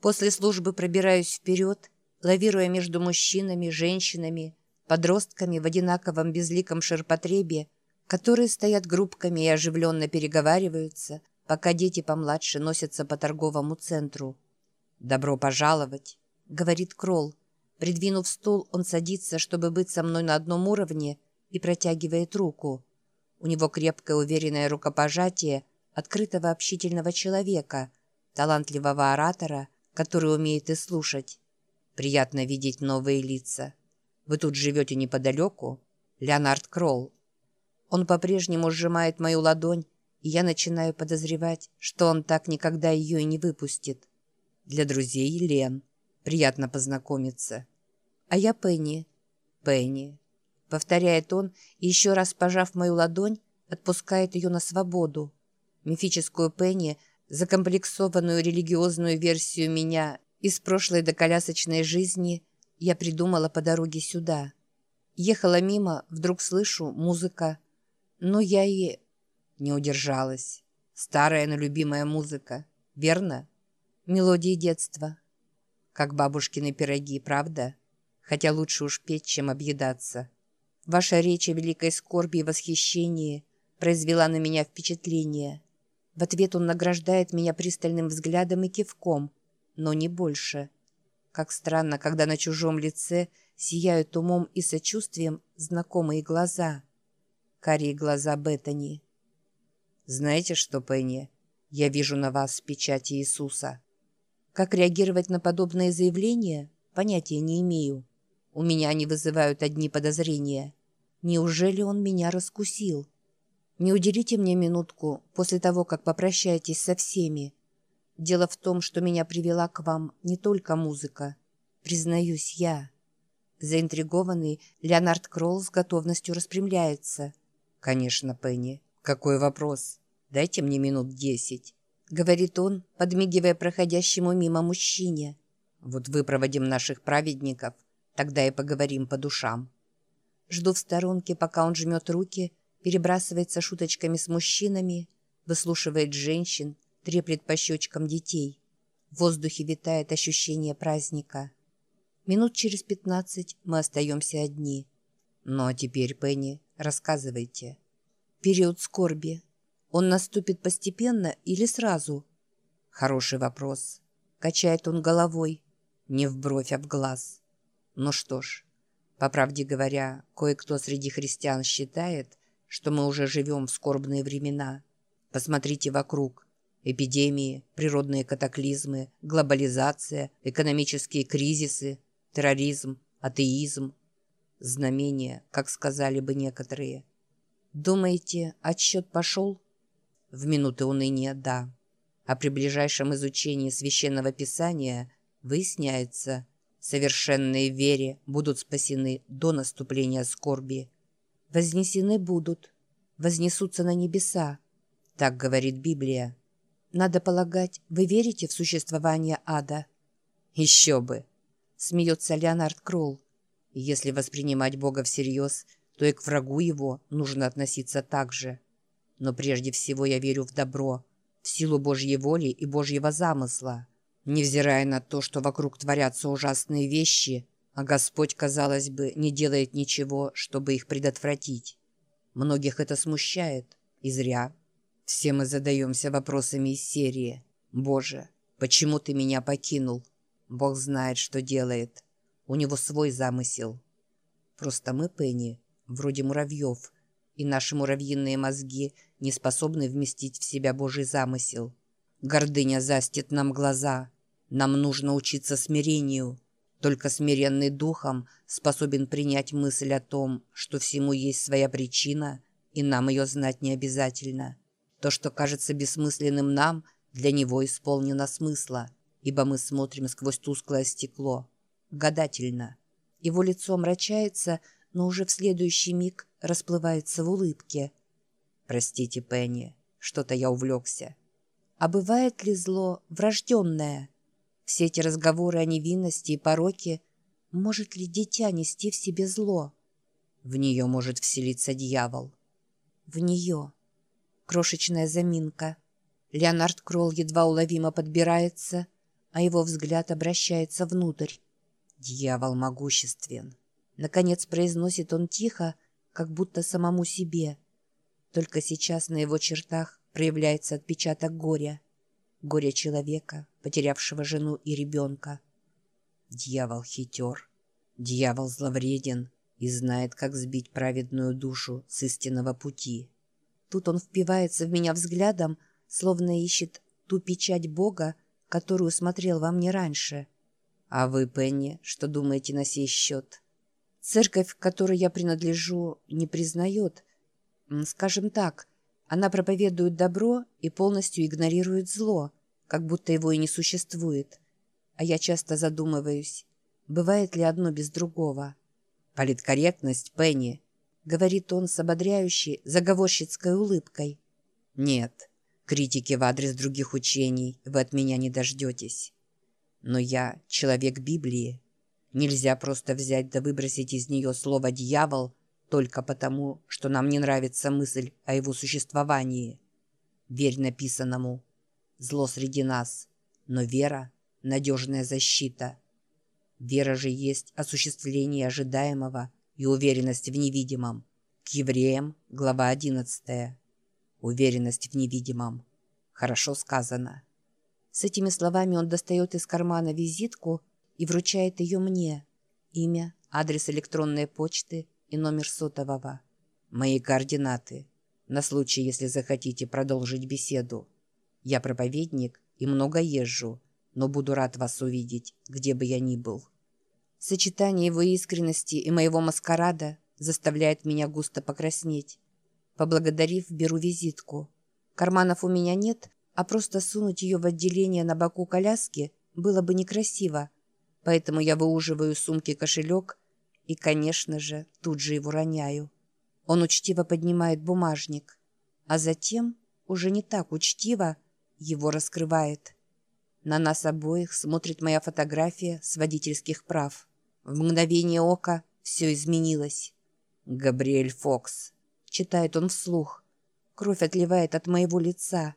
После службы пробираюсь вперед, лавируя между мужчинами, женщинами, подростками в одинаковом безликом ширпотребе, которые стоят группками и оживленно переговариваются, пока дети помладше носятся по торговому центру. «Добро пожаловать», — говорит Кролл. Придвинув стул, он садится, чтобы быть со мной на одном уровне, и протягивает руку. У него крепкое уверенное рукопожатие открытого общительного человека, талантливого оратора, который умеет и слушать. Приятно видеть новые лица. Вы тут живете неподалеку? Леонард Кролл. Он по-прежнему сжимает мою ладонь, и я начинаю подозревать, что он так никогда ее и не выпустит. Для друзей Лен. Приятно познакомиться. А я Пенни. Пенни. Повторяет он, и еще раз пожав мою ладонь, отпускает ее на свободу. Мифическую Пенни, закомплексованную религиозную версию меня из прошлой доколясочной жизни, я придумала по дороге сюда. Ехала мимо, вдруг слышу музыка. Но я и не удержалась. Старая, но любимая музыка. Верно? Мелодии детства. Как бабушкины пироги, правда? Хотя лучше уж петь, чем объедаться. Ваша речь о великой скорби и восхищении произвела на меня впечатление. В ответ он награждает меня пристальным взглядом и кивком, но не больше. Как странно, когда на чужом лице сияют умом и сочувствием знакомые глаза. Карие глаза Беттани. «Знаете что, Пенни? Я вижу на вас печать Иисуса». Как реагировать на подобные заявления, понятия не имею. У меня они вызывают одни подозрения. Неужели он меня раскусил? Не уделите мне минутку после того, как попрощаетесь со всеми. Дело в том, что меня привела к вам не только музыка. Признаюсь, я. Заинтригованный, Леонард Кролл с готовностью распрямляется. «Конечно, Пенни. «Какой вопрос? Дайте мне минут десять», — говорит он, подмигивая проходящему мимо мужчине. «Вот выпроводим наших праведников, тогда и поговорим по душам». Жду в сторонке, пока он жмет руки, перебрасывается шуточками с мужчинами, выслушивает женщин, треплет по щечкам детей. В воздухе витает ощущение праздника. Минут через пятнадцать мы остаемся одни. «Ну а теперь, Пенни, рассказывайте» период скорби? Он наступит постепенно или сразу? Хороший вопрос. Качает он головой. Не в бровь, а в глаз. Ну что ж, по правде говоря, кое-кто среди христиан считает, что мы уже живем в скорбные времена. Посмотрите вокруг. Эпидемии, природные катаклизмы, глобализация, экономические кризисы, терроризм, атеизм. Знамения, как сказали бы некоторые – Думаете, отсчет пошел? В минуты уныния – да. А при ближайшем изучении священного писания выясняется, совершенные вере будут спасены до наступления скорби. Вознесены будут, вознесутся на небеса. Так говорит Библия. Надо полагать, вы верите в существование ада? Еще бы, смеется Леонард Кролл. Если воспринимать Бога всерьез – то и к врагу его нужно относиться так же. Но прежде всего я верю в добро, в силу Божьей воли и Божьего замысла. Невзирая на то, что вокруг творятся ужасные вещи, а Господь, казалось бы, не делает ничего, чтобы их предотвратить. Многих это смущает, и зря. Все мы задаемся вопросами из серии «Боже, почему ты меня покинул?» Бог знает, что делает. У него свой замысел. Просто мы, Пенни, вроде муравьев, и наши муравьиные мозги не способны вместить в себя Божий замысел. Гордыня застит нам глаза. Нам нужно учиться смирению. Только смиренный духом способен принять мысль о том, что всему есть своя причина, и нам ее знать не обязательно. То, что кажется бессмысленным нам, для него исполнено смысла, ибо мы смотрим сквозь тусклое стекло. Гадательно. Его лицо мрачается, но уже в следующий миг расплывается в улыбке. «Простите, Пенни, что-то я увлекся». А бывает ли зло врожденное? Все эти разговоры о невинности и пороке, может ли дитя нести в себе зло? В нее может вселиться дьявол. В нее. Крошечная заминка. Леонард Кролл едва уловимо подбирается, а его взгляд обращается внутрь. «Дьявол могуществен!» Наконец произносит он тихо, как будто самому себе. Только сейчас на его чертах проявляется отпечаток горя. Горя человека, потерявшего жену и ребенка. Дьявол хитер, дьявол зловреден и знает, как сбить праведную душу с истинного пути. Тут он впивается в меня взглядом, словно ищет ту печать Бога, которую смотрел во мне раньше. А вы, Пенни, что думаете на сей счет? Церковь, к которой я принадлежу, не признает. Скажем так, она проповедует добро и полностью игнорирует зло, как будто его и не существует. А я часто задумываюсь, бывает ли одно без другого. «Политкорректность, Пенни», — говорит он с ободряющей, заговорщицкой улыбкой. «Нет, критики в адрес других учений вы от меня не дождетесь. Но я человек Библии. Нельзя просто взять да выбросить из нее слово «дьявол» только потому, что нам не нравится мысль о его существовании. Верь написанному. Зло среди нас, но вера — надежная защита. Вера же есть осуществление ожидаемого и уверенность в невидимом. К евреям, глава 11. Уверенность в невидимом. Хорошо сказано. С этими словами он достает из кармана визитку и вручает ее мне. Имя, адрес электронной почты и номер сотового. Мои координаты. На случай, если захотите продолжить беседу. Я проповедник и много езжу, но буду рад вас увидеть, где бы я ни был. Сочетание его искренности и моего маскарада заставляет меня густо покраснеть. Поблагодарив, беру визитку. Карманов у меня нет, а просто сунуть ее в отделение на боку коляски было бы некрасиво. Поэтому я выуживаю сумки кошелек и, конечно же, тут же его роняю. Он учтиво поднимает бумажник, а затем, уже не так учтиво, его раскрывает. На нас обоих смотрит моя фотография с водительских прав. В мгновение ока все изменилось. «Габриэль Фокс», — читает он вслух. Кровь отливает от моего лица.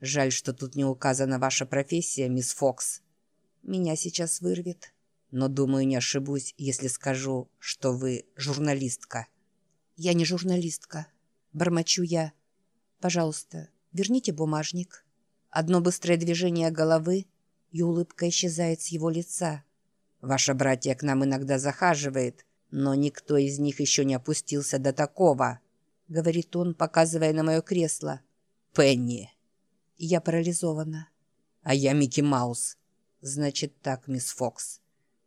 «Жаль, что тут не указана ваша профессия, мисс Фокс. Меня сейчас вырвет, но, думаю, не ошибусь, если скажу, что вы журналистка». «Я не журналистка», — бормочу я. «Пожалуйста, верните бумажник». Одно быстрое движение головы, и улыбка исчезает с его лица. «Ваша братья к нам иногда захаживает», но никто из них еще не опустился до такого», — говорит он, показывая на мое кресло. «Пенни». Я парализована. «А я Микки Маус». «Значит так, мисс Фокс.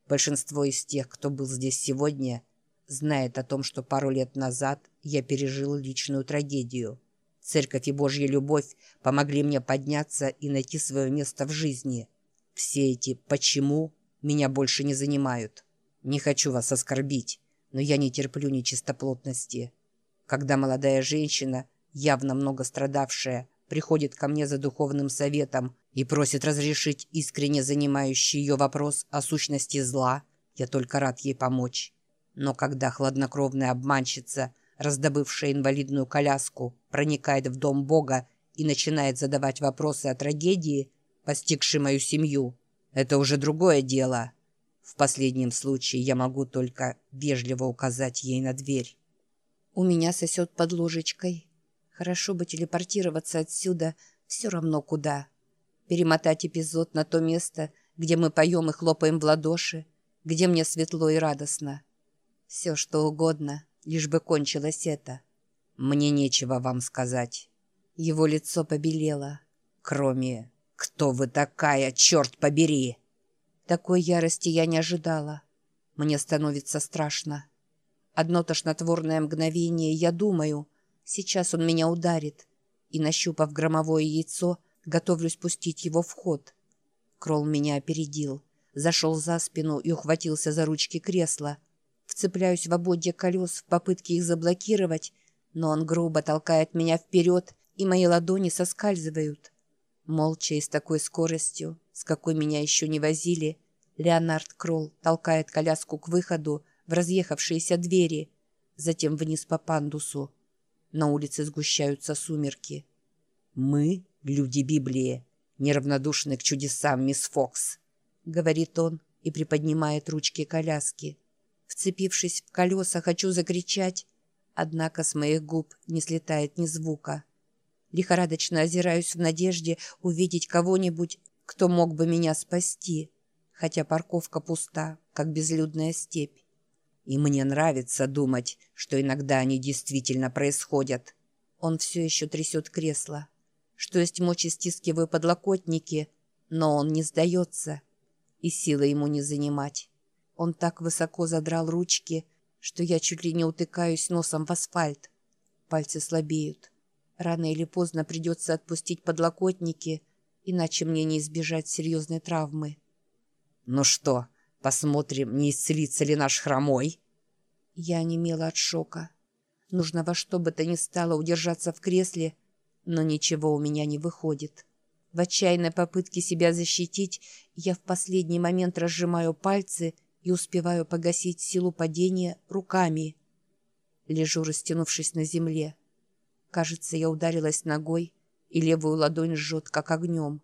Большинство из тех, кто был здесь сегодня, знает о том, что пару лет назад я пережил личную трагедию. Церковь и Божья любовь помогли мне подняться и найти свое место в жизни. Все эти «почему» меня больше не занимают». Не хочу вас оскорбить, но я не терплю нечистоплотности. Когда молодая женщина, явно много страдавшая, приходит ко мне за духовным советом и просит разрешить искренне занимающий ее вопрос о сущности зла, я только рад ей помочь. Но когда хладнокровная обманщица, раздобывшая инвалидную коляску, проникает в дом Бога и начинает задавать вопросы о трагедии, постигшей мою семью, это уже другое дело. В последнем случае я могу только вежливо указать ей на дверь. У меня сосет под ложечкой. Хорошо бы телепортироваться отсюда все равно куда. Перемотать эпизод на то место, где мы поем и хлопаем в ладоши, где мне светло и радостно. Все, что угодно, лишь бы кончилось это. Мне нечего вам сказать. Его лицо побелело. Кроме «Кто вы такая, черт побери?» Такой ярости я не ожидала. Мне становится страшно. Одно тошнотворное мгновение я думаю, сейчас он меня ударит, и, нащупав громовое яйцо, готовлюсь пустить его в ход. Кролл меня опередил, зашел за спину и ухватился за ручки кресла. Вцепляюсь в ободья колес в попытке их заблокировать, но он грубо толкает меня вперед, и мои ладони соскальзывают. Молча и с такой скоростью, с какой меня еще не возили, Леонард Кролл толкает коляску к выходу в разъехавшиеся двери, затем вниз по пандусу. На улице сгущаются сумерки. Мы — люди Библии. неравнодушны к чудесам, мисс Фокс», — говорит он и приподнимает ручки коляски. Вцепившись в колеса, хочу закричать, однако с моих губ не слетает ни звука. Лихорадочно озираюсь в надежде увидеть кого-нибудь, кто мог бы меня спасти, хотя парковка пуста, как безлюдная степь. И мне нравится думать, что иногда они действительно происходят. Он все еще трясет кресло. Что есть мочи, стискиваю подлокотники, но он не сдается. И силы ему не занимать. Он так высоко задрал ручки, что я чуть ли не утыкаюсь носом в асфальт. Пальцы слабеют. Рано или поздно придется отпустить подлокотники, иначе мне не избежать серьезной травмы. «Ну что, посмотрим, не исцелится ли наш хромой?» Я онемела от шока. Нужно во что бы то ни стало удержаться в кресле, но ничего у меня не выходит. В отчаянной попытке себя защитить я в последний момент разжимаю пальцы и успеваю погасить силу падения руками. Лежу, растянувшись на земле. Кажется, я ударилась ногой, и левую ладонь жжет, как огнем.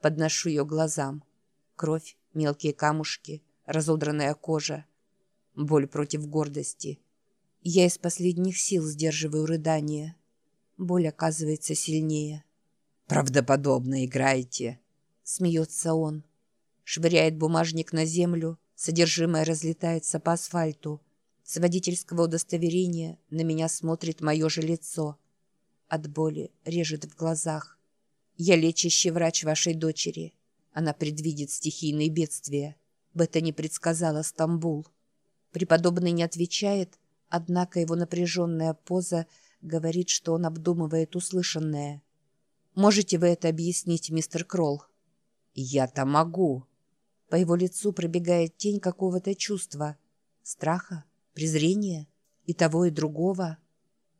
Подношу ее глазам. Кровь, мелкие камушки, разодранная кожа. Боль против гордости. Я из последних сил сдерживаю рыдание. Боль оказывается сильнее. «Правдоподобно играете», — смеется он. Швыряет бумажник на землю, Содержимое разлетается по асфальту. С водительского удостоверения на меня смотрит мое же лицо. От боли режет в глазах. Я лечащий врач вашей дочери. Она предвидит стихийные бедствия. Бета не предсказала Стамбул. Преподобный не отвечает, однако его напряженная поза говорит, что он обдумывает услышанное. «Можете вы это объяснить, мистер Кролл?» «Я-то могу», по его лицу пробегает тень какого-то чувства. Страха, презрения и того, и другого.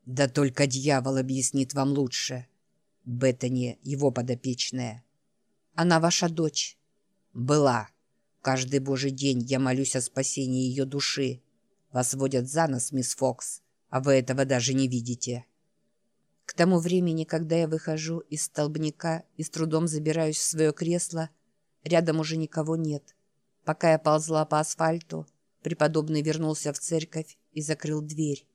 Да только дьявол объяснит вам лучше. Беттани его подопечная. Она ваша дочь. Была. Каждый божий день я молюсь о спасении ее души. Вас водят за нос, мисс Фокс, а вы этого даже не видите. К тому времени, когда я выхожу из столбняка и с трудом забираюсь в свое кресло, Рядом уже никого нет. Пока я ползла по асфальту, преподобный вернулся в церковь и закрыл дверь.